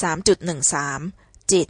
สามจุดหนึ่งสามจิต